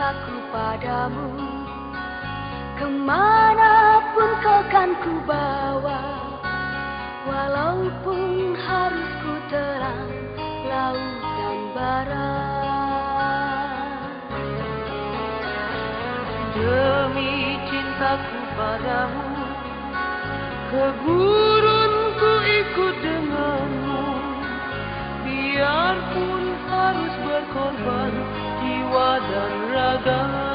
cintaku padamu. Ke mana pun kau kan ku bawa Walaupun harus ku terang laut dan barat Demi cintaku padamu Ke gurun ku ikut denganmu. Biarpun harus berkorban dan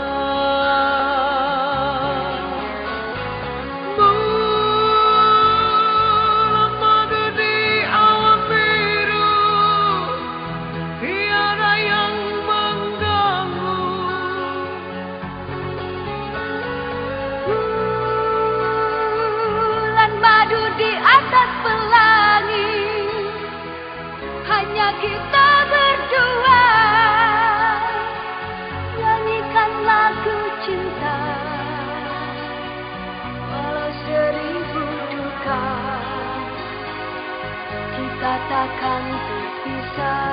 akan berpisah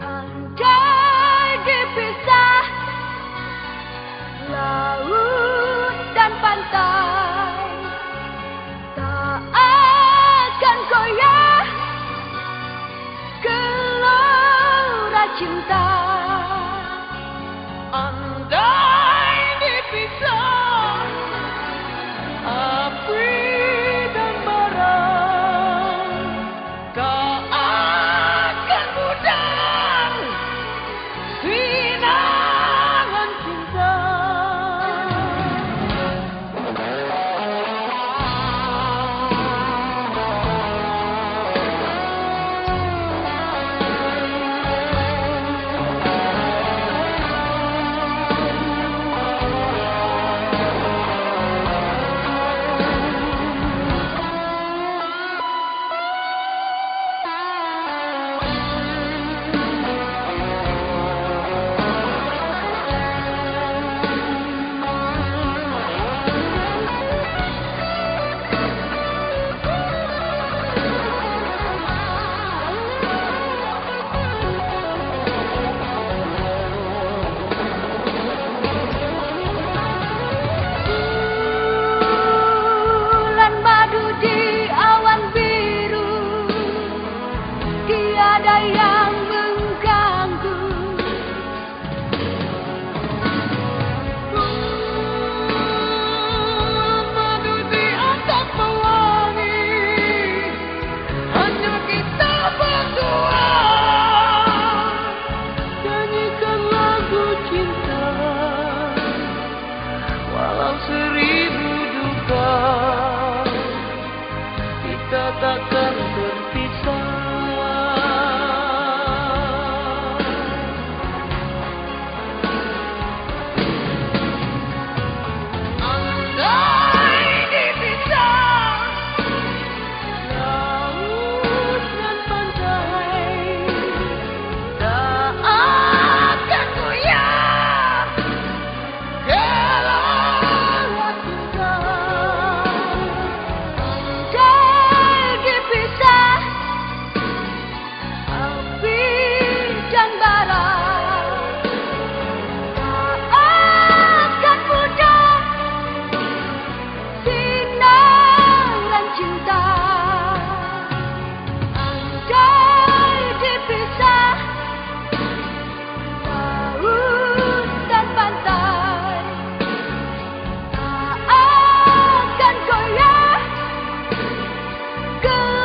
Andai dipisah Laut dan pantai Tak akan goyah. Gelora cinta good.